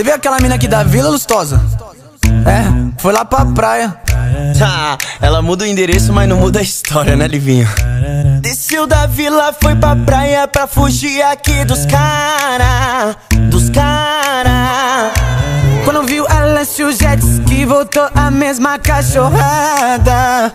Você vê aquela mina aqui da Vila Lustosa? É, foi lá pra praia. Ah, ela muda o endereço, mas não muda a história, né, Livinho? Desceu da vila, foi pra praia pra fugir aqui dos cara, dos cara. Quando viu ela se o jet ski voltou a mesma cachorrada.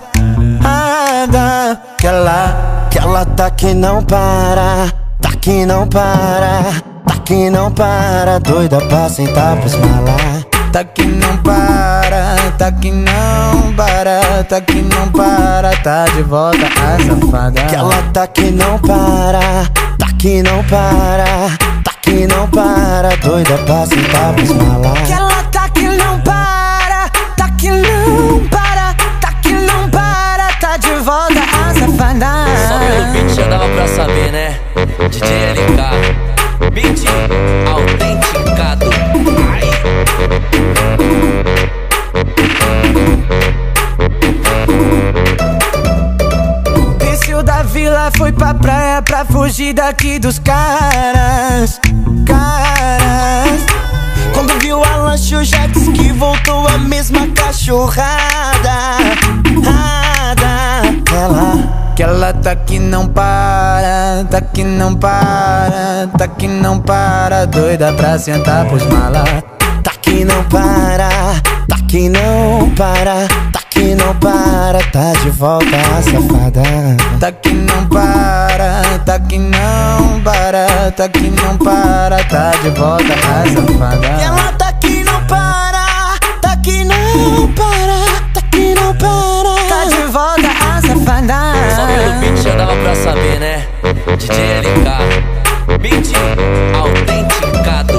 Ada, que ela, que ela tá que não para, tá que não para, tá que não para, doida pra sentar pros malar. Tá que não para, tá que não para, tá que não para, tá de volta a safada. Que ela tá que não para, tá que não para, tá que não para, doida pra sentar pros malar. Que ela tá que não para, tá que não para, tá que não para, tá de volta a safada. Só pelo beat já dava pra saber, né? DJ LK, beat autenticado. Desceu da vila, foi pra praia pra fugir daqui dos caras. Caras. Quando viu a lancha, o jet ski voltou a mesma cachorrada. Rada. Ela. Que ela tá que não para, tá que não para, tá que não para, doida pra sentar pros malas. Tá que não para, tá que não para, tá que não para, tá de volta a safada. Tá que não para, tá que não para, tá que não para, tá de volta a safada. E ela tá que não para, tá que não para, já saber, né? DJ LK, beat autenticado.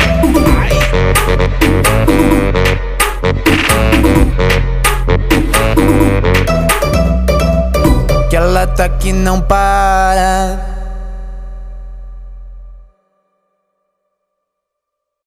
Que ela tá que não para.